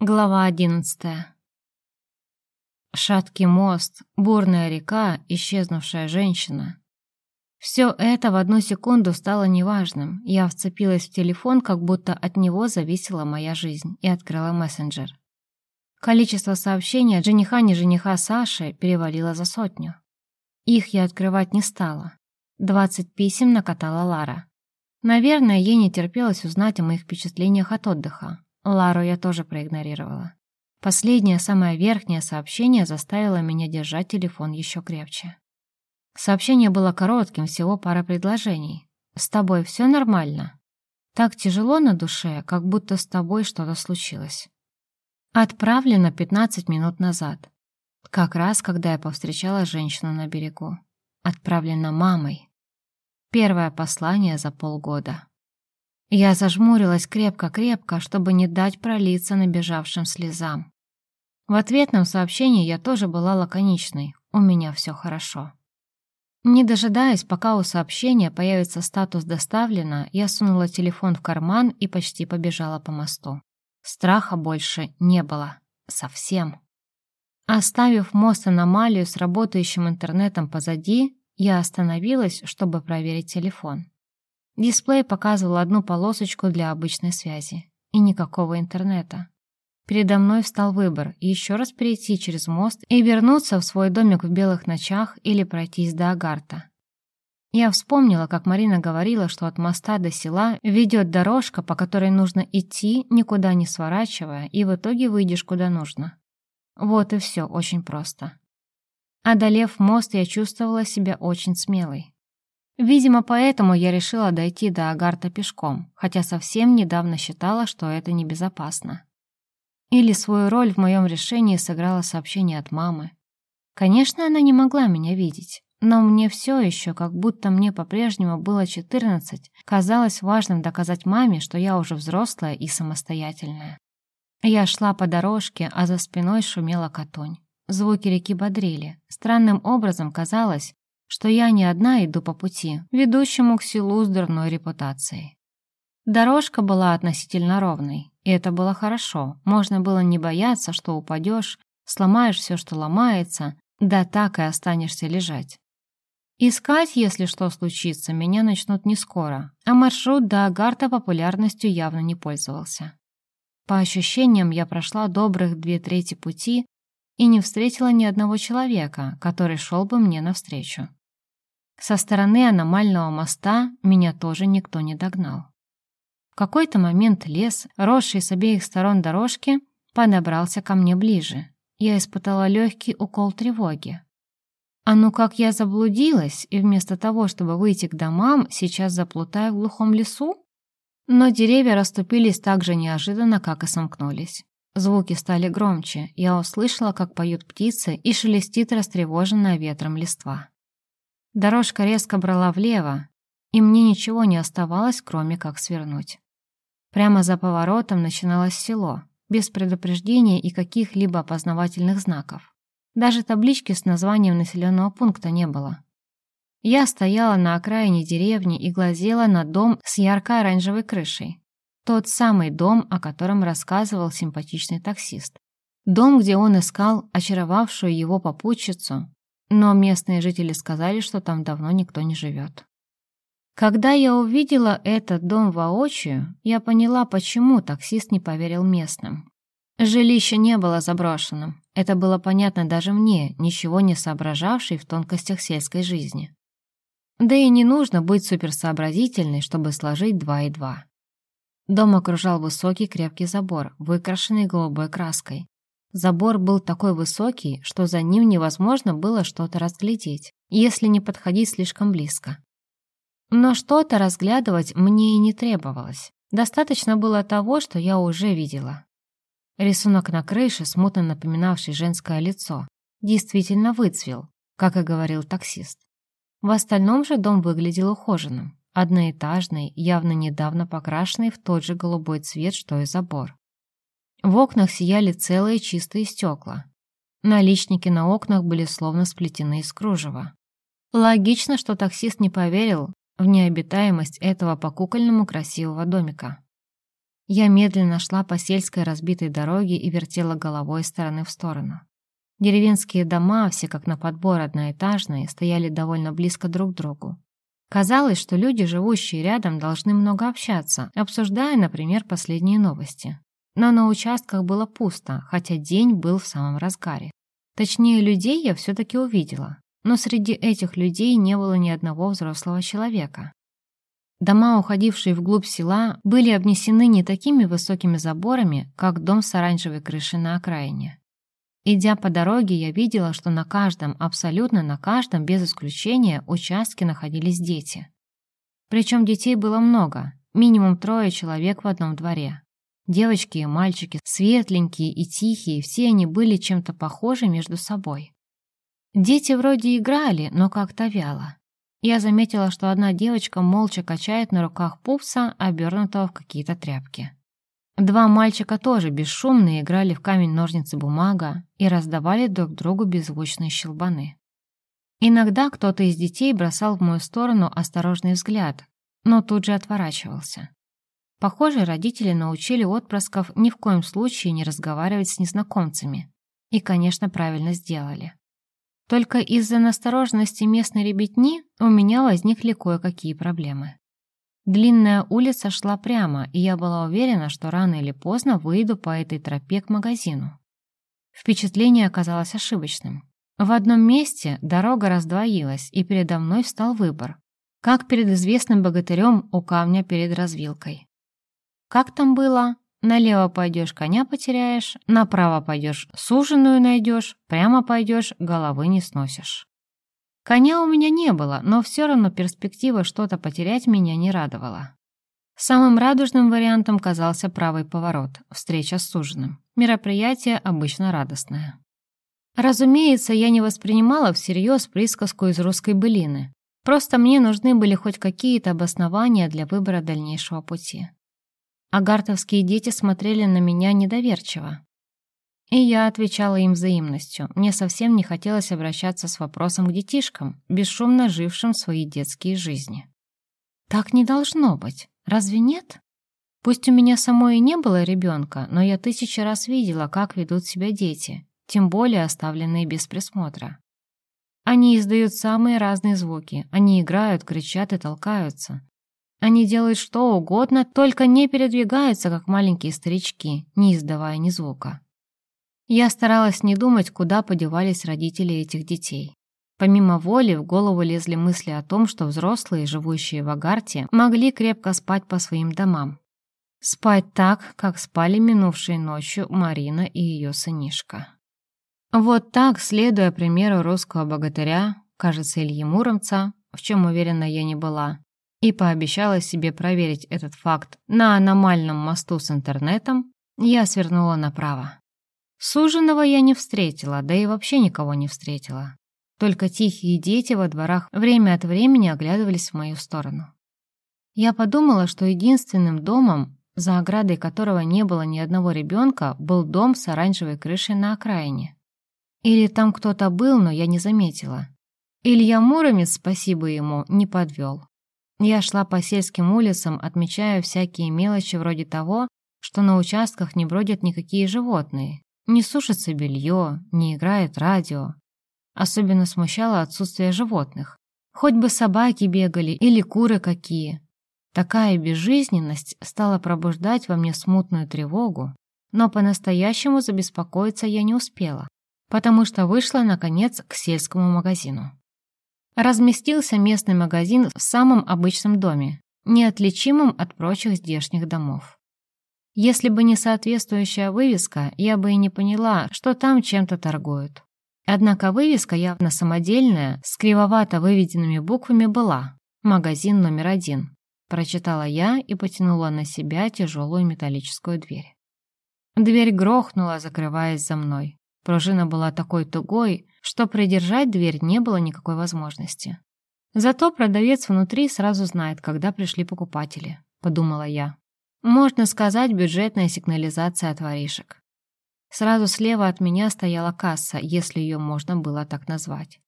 Глава одиннадцатая. Шаткий мост, бурная река, исчезнувшая женщина. Все это в одну секунду стало неважным. Я вцепилась в телефон, как будто от него зависела моя жизнь, и открыла мессенджер. Количество сообщений от жениха-не жениха Саши перевалило за сотню. Их я открывать не стала. Двадцать писем накатала Лара. Наверное, ей не терпелось узнать о моих впечатлениях от отдыха, Лару я тоже проигнорировала. Последнее, самое верхнее сообщение заставило меня держать телефон еще крепче. Сообщение было коротким, всего пара предложений. «С тобой все нормально?» Так тяжело на душе, как будто с тобой что-то случилось. Отправлено 15 минут назад. Как раз, когда я повстречала женщину на берегу. Отправлено мамой. Первое послание за полгода. Я зажмурилась крепко-крепко, чтобы не дать пролиться набежавшим слезам. В ответном сообщении я тоже была лаконичной. У меня все хорошо. Не дожидаясь, пока у сообщения появится статус «Доставлено», я сунула телефон в карман и почти побежала по мосту. Страха больше не было. Совсем. Оставив мост-аномалию с работающим интернетом позади, я остановилась, чтобы проверить телефон. Дисплей показывал одну полосочку для обычной связи. И никакого интернета. Передо мной встал выбор – еще раз перейти через мост и вернуться в свой домик в белых ночах или пройтись до Агарта. Я вспомнила, как Марина говорила, что от моста до села ведет дорожка, по которой нужно идти, никуда не сворачивая, и в итоге выйдешь куда нужно. Вот и все очень просто. Одолев мост, я чувствовала себя очень смелой. Видимо, поэтому я решила дойти до Агарта пешком, хотя совсем недавно считала, что это небезопасно. Или свою роль в моем решении сыграло сообщение от мамы. Конечно, она не могла меня видеть, но мне все еще, как будто мне по-прежнему было 14, казалось важным доказать маме, что я уже взрослая и самостоятельная. Я шла по дорожке, а за спиной шумела катонь. Звуки реки бодрили. Странным образом казалось, что я не одна иду по пути, ведущему к селу с дурной репутацией. Дорожка была относительно ровной, и это было хорошо. Можно было не бояться, что упадешь, сломаешь все, что ломается, да так и останешься лежать. Искать, если что случится, меня начнут не скоро, а маршрут до Агарта популярностью явно не пользовался. По ощущениям, я прошла добрых две трети пути и не встретила ни одного человека, который шел бы мне навстречу. Со стороны аномального моста меня тоже никто не догнал. В какой-то момент лес, росший с обеих сторон дорожки, подобрался ко мне ближе. Я испытала легкий укол тревоги. А ну как я заблудилась, и вместо того, чтобы выйти к домам, сейчас заплутаю в глухом лесу? Но деревья расступились так же неожиданно, как и сомкнулись. Звуки стали громче, я услышала, как поют птицы и шелестит растревоженная ветром листва. Дорожка резко брала влево, и мне ничего не оставалось, кроме как свернуть. Прямо за поворотом начиналось село, без предупреждения и каких-либо опознавательных знаков. Даже таблички с названием населенного пункта не было. Я стояла на окраине деревни и глазела на дом с ярко-оранжевой крышей. Тот самый дом, о котором рассказывал симпатичный таксист. Дом, где он искал очаровавшую его попутчицу, но местные жители сказали, что там давно никто не живет. Когда я увидела этот дом воочию, я поняла, почему таксист не поверил местным. Жилище не было заброшенным. Это было понятно даже мне, ничего не соображавшей в тонкостях сельской жизни. Да и не нужно быть суперсообразительной, чтобы сложить два и два. Дом окружал высокий крепкий забор, выкрашенный голубой краской. Забор был такой высокий, что за ним невозможно было что-то разглядеть, если не подходить слишком близко. Но что-то разглядывать мне и не требовалось. Достаточно было того, что я уже видела. Рисунок на крыше, смутно напоминавший женское лицо, действительно выцвел, как и говорил таксист. В остальном же дом выглядел ухоженным, одноэтажный, явно недавно покрашенный в тот же голубой цвет, что и забор. В окнах сияли целые чистые стекла. Наличники на окнах были словно сплетены из кружева. Логично, что таксист не поверил в необитаемость этого по-кукольному красивого домика. Я медленно шла по сельской разбитой дороге и вертела головой из стороны в сторону. Деревенские дома, все как на подбор одноэтажные, стояли довольно близко друг к другу. Казалось, что люди, живущие рядом, должны много общаться, обсуждая, например, последние новости. Но на участках было пусто, хотя день был в самом разгаре. Точнее, людей я все-таки увидела, но среди этих людей не было ни одного взрослого человека. Дома, уходившие вглубь села, были обнесены не такими высокими заборами, как дом с оранжевой крышей на окраине. Идя по дороге, я видела, что на каждом, абсолютно на каждом, без исключения, участке находились дети. Причем детей было много, минимум трое человек в одном дворе. Девочки и мальчики, светленькие и тихие, все они были чем-то похожи между собой. Дети вроде играли, но как-то вяло. Я заметила, что одна девочка молча качает на руках пупса, обернутого в какие-то тряпки. Два мальчика тоже бесшумно играли в камень-ножницы-бумага и раздавали друг другу беззвучные щелбаны. Иногда кто-то из детей бросал в мою сторону осторожный взгляд, но тут же отворачивался. Похоже, родители научили отпрысков ни в коем случае не разговаривать с незнакомцами. И, конечно, правильно сделали. Только из-за настороженности местной ребятни у меня возникли кое-какие проблемы. Длинная улица шла прямо, и я была уверена, что рано или поздно выйду по этой тропе к магазину. Впечатление оказалось ошибочным. В одном месте дорога раздвоилась, и передо мной встал выбор, как перед известным богатырем у камня перед развилкой. Как там было? Налево пойдешь, коня потеряешь, направо пойдешь, суженую найдешь, прямо пойдешь, головы не сносишь. Коня у меня не было, но все равно перспектива что-то потерять меня не радовала. Самым радужным вариантом казался правый поворот, встреча с суженым. Мероприятие обычно радостное. Разумеется, я не воспринимала всерьез присказку из русской былины. Просто мне нужны были хоть какие-то обоснования для выбора дальнейшего пути. Агартовские дети смотрели на меня недоверчиво. И я отвечала им взаимностью. Мне совсем не хотелось обращаться с вопросом к детишкам, бесшумно жившим свои детские жизни. Так не должно быть. Разве нет? Пусть у меня самой и не было ребенка, но я тысячи раз видела, как ведут себя дети, тем более оставленные без присмотра. Они издают самые разные звуки, они играют, кричат и толкаются. Они делают что угодно, только не передвигаются, как маленькие старички, не издавая ни звука. Я старалась не думать, куда подевались родители этих детей. Помимо воли в голову лезли мысли о том, что взрослые, живущие в Агарте, могли крепко спать по своим домам. Спать так, как спали минувшей ночью Марина и ее сынишка. Вот так, следуя примеру русского богатыря, кажется, Ильи Муромца, в чем уверена я не была, и пообещала себе проверить этот факт на аномальном мосту с интернетом, я свернула направо. Суженого я не встретила, да и вообще никого не встретила. Только тихие дети во дворах время от времени оглядывались в мою сторону. Я подумала, что единственным домом, за оградой которого не было ни одного ребенка, был дом с оранжевой крышей на окраине. Или там кто-то был, но я не заметила. Илья Муромец, спасибо ему, не подвел. Я шла по сельским улицам, отмечая всякие мелочи вроде того, что на участках не бродят никакие животные, не сушится белье, не играет радио. Особенно смущало отсутствие животных. Хоть бы собаки бегали или куры какие. Такая безжизненность стала пробуждать во мне смутную тревогу, но по-настоящему забеспокоиться я не успела, потому что вышла, наконец, к сельскому магазину разместился местный магазин в самом обычном доме, неотличимом от прочих здешних домов. Если бы не соответствующая вывеска, я бы и не поняла, что там чем-то торгуют. Однако вывеска явно самодельная, с кривовато выведенными буквами была «Магазин номер один», прочитала я и потянула на себя тяжелую металлическую дверь. Дверь грохнула, закрываясь за мной. Пружина была такой тугой, что придержать дверь не было никакой возможности. Зато продавец внутри сразу знает, когда пришли покупатели, подумала я. Можно сказать, бюджетная сигнализация от воришек. Сразу слева от меня стояла касса, если ее можно было так назвать.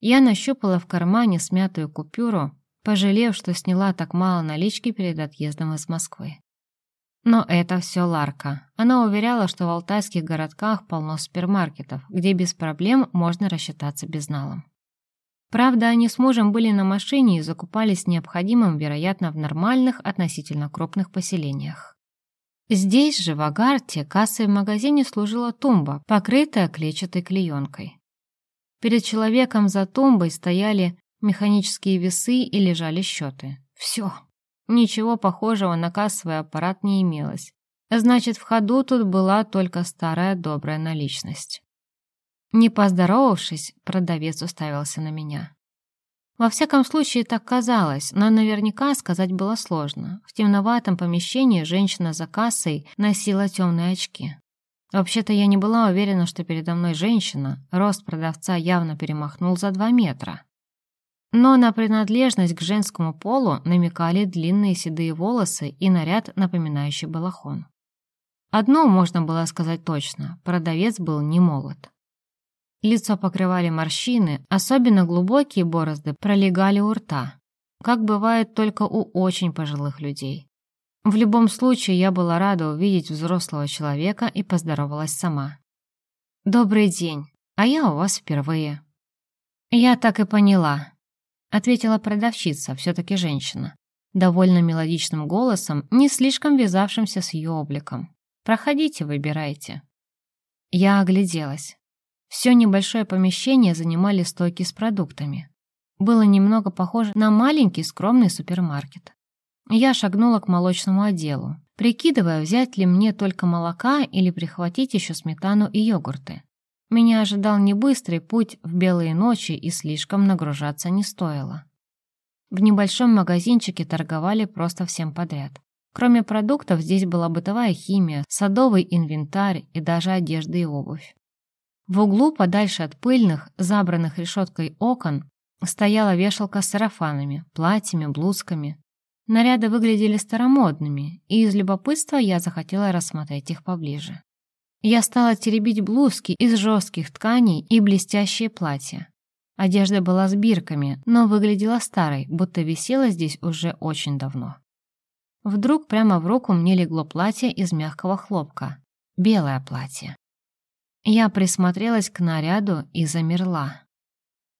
Я нащупала в кармане смятую купюру, пожалев, что сняла так мало налички перед отъездом из Москвы. Но это все Ларка. Она уверяла, что в алтайских городках полно супермаркетов, где без проблем можно рассчитаться безналом. Правда, они с мужем были на машине и закупались необходимым, вероятно, в нормальных, относительно крупных поселениях. Здесь же, в Агарте, кассой в магазине служила тумба, покрытая клетчатой клеенкой. Перед человеком за тумбой стояли механические весы и лежали счеты. Все. Ничего похожего на кассовый аппарат не имелось. Значит, в ходу тут была только старая добрая наличность. Не поздоровавшись, продавец уставился на меня. Во всяком случае, так казалось, но наверняка сказать было сложно. В темноватом помещении женщина за кассой носила темные очки. Вообще-то я не была уверена, что передо мной женщина, рост продавца явно перемахнул за два метра. Но на принадлежность к женскому полу намекали длинные седые волосы и наряд, напоминающий балахон. Одно можно было сказать точно – продавец был не молод. Лицо покрывали морщины, особенно глубокие борозды пролегали у рта, как бывает только у очень пожилых людей. В любом случае, я была рада увидеть взрослого человека и поздоровалась сама. «Добрый день, а я у вас впервые». «Я так и поняла», — ответила продавщица, все-таки женщина, довольно мелодичным голосом, не слишком вязавшимся с ее обликом. «Проходите, выбирайте». Я огляделась. Все небольшое помещение занимали стойки с продуктами. Было немного похоже на маленький скромный супермаркет. Я шагнула к молочному отделу, прикидывая, взять ли мне только молока или прихватить еще сметану и йогурты. Меня ожидал не быстрый путь в белые ночи и слишком нагружаться не стоило. В небольшом магазинчике торговали просто всем подряд. Кроме продуктов, здесь была бытовая химия, садовый инвентарь и даже одежда и обувь. В углу, подальше от пыльных, забранных решеткой окон, стояла вешалка с сарафанами, платьями, блузками. Наряды выглядели старомодными, и из любопытства я захотела рассмотреть их поближе. Я стала теребить блузки из жестких тканей и блестящие платья. Одежда была с бирками, но выглядела старой, будто висела здесь уже очень давно. Вдруг прямо в руку мне легло платье из мягкого хлопка. Белое платье. Я присмотрелась к наряду и замерла.